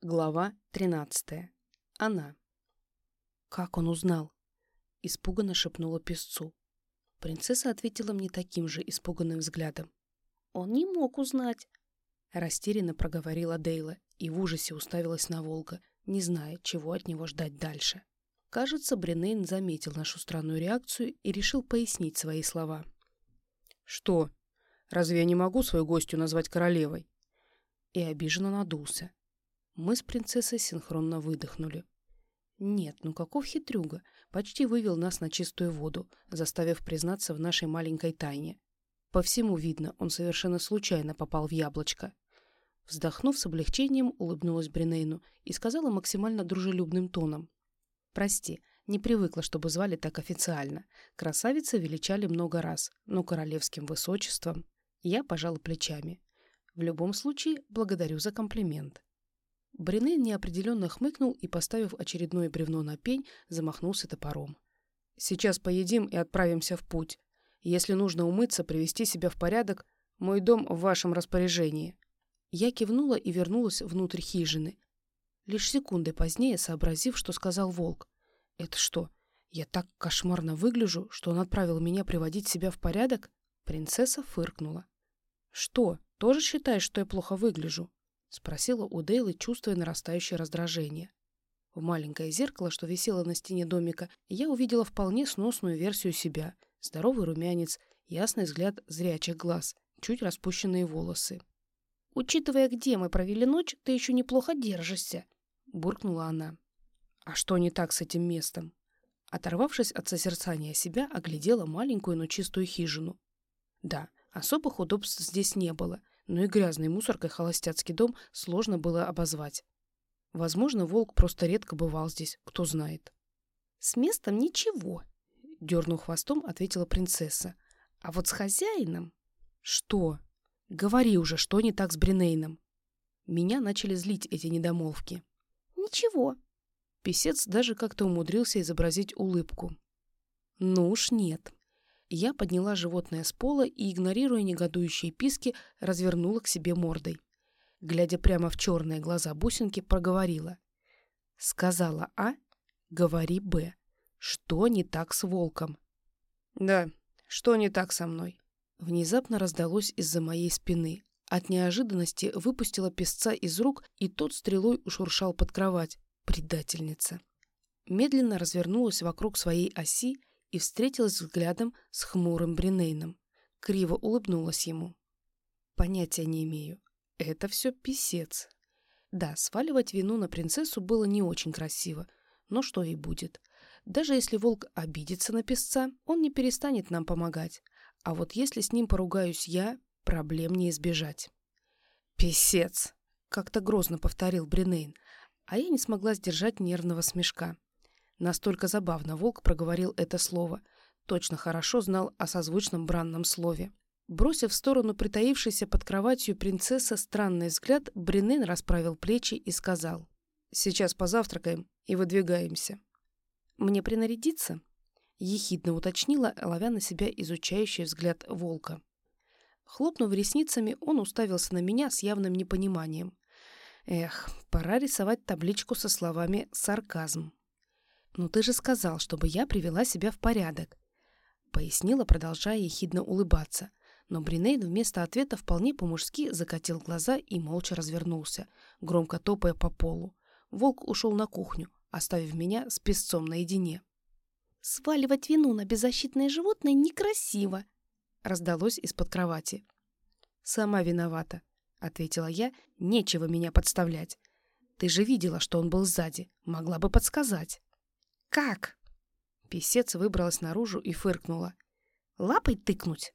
Глава 13. Она. «Как он узнал?» — испуганно шепнула песцу. Принцесса ответила мне таким же испуганным взглядом. «Он не мог узнать», — растерянно проговорила Дейла и в ужасе уставилась на Волга, не зная, чего от него ждать дальше. Кажется, Бренейн заметил нашу странную реакцию и решил пояснить свои слова. «Что? Разве я не могу свою гостью назвать королевой?» И обиженно надулся. Мы с принцессой синхронно выдохнули. Нет, ну каков хитрюга. Почти вывел нас на чистую воду, заставив признаться в нашей маленькой тайне. По всему видно, он совершенно случайно попал в яблочко. Вздохнув с облегчением, улыбнулась Бринейну и сказала максимально дружелюбным тоном. «Прости, не привыкла, чтобы звали так официально. Красавицы величали много раз, но королевским высочеством...» Я пожала плечами. «В любом случае, благодарю за комплимент». Бринейн неопределенно хмыкнул и, поставив очередное бревно на пень, замахнулся топором. «Сейчас поедим и отправимся в путь. Если нужно умыться, привести себя в порядок, мой дом в вашем распоряжении». Я кивнула и вернулась внутрь хижины. Лишь секунды позднее, сообразив, что сказал волк. «Это что, я так кошмарно выгляжу, что он отправил меня приводить себя в порядок?» Принцесса фыркнула. «Что, тоже считаешь, что я плохо выгляжу?» — спросила у Дейлы, чувствуя нарастающее раздражение. В маленькое зеркало, что висело на стене домика, я увидела вполне сносную версию себя. Здоровый румянец, ясный взгляд зрячих глаз, чуть распущенные волосы. «Учитывая, где мы провели ночь, ты еще неплохо держишься», — буркнула она. «А что не так с этим местом?» Оторвавшись от созерцания себя, оглядела маленькую, но чистую хижину. Да, особых удобств здесь не было — но и грязной мусоркой холостяцкий дом сложно было обозвать. Возможно, волк просто редко бывал здесь, кто знает. «С местом ничего», — дернув хвостом, ответила принцесса. «А вот с хозяином...» «Что? Говори уже, что не так с Бринейном?» Меня начали злить эти недомолвки. «Ничего». Песец даже как-то умудрился изобразить улыбку. «Ну уж нет. Я подняла животное с пола и, игнорируя негодующие писки, развернула к себе мордой. Глядя прямо в черные глаза бусинки, проговорила. Сказала А, говори Б. Что не так с волком? Да, что не так со мной? Внезапно раздалось из-за моей спины. От неожиданности выпустила песца из рук, и тот стрелой ушуршал под кровать. Предательница. Медленно развернулась вокруг своей оси и встретилась взглядом с хмурым Бринейном. Криво улыбнулась ему. Понятия не имею. Это все писец. Да, сваливать вину на принцессу было не очень красиво, но что и будет. Даже если волк обидится на песца, он не перестанет нам помогать. А вот если с ним поругаюсь я, проблем не избежать. «Песец!» — как-то грозно повторил Бринейн, а я не смогла сдержать нервного смешка. Настолько забавно волк проговорил это слово. Точно хорошо знал о созвучном бранном слове. Бросив в сторону притаившейся под кроватью принцесса странный взгляд, Бринен расправил плечи и сказал. «Сейчас позавтракаем и выдвигаемся». «Мне принарядиться?» — ехидно уточнила, ловя на себя изучающий взгляд волка. Хлопнув ресницами, он уставился на меня с явным непониманием. Эх, пора рисовать табличку со словами «сарказм». «Ну ты же сказал, чтобы я привела себя в порядок», — пояснила, продолжая ехидно улыбаться. Но Бринейд вместо ответа вполне по-мужски закатил глаза и молча развернулся, громко топая по полу. Волк ушел на кухню, оставив меня с песцом наедине. «Сваливать вину на беззащитное животное некрасиво», — раздалось из-под кровати. «Сама виновата», — ответила я, — «нечего меня подставлять. Ты же видела, что он был сзади, могла бы подсказать». «Как?» Песец выбралась наружу и фыркнула. «Лапой тыкнуть?»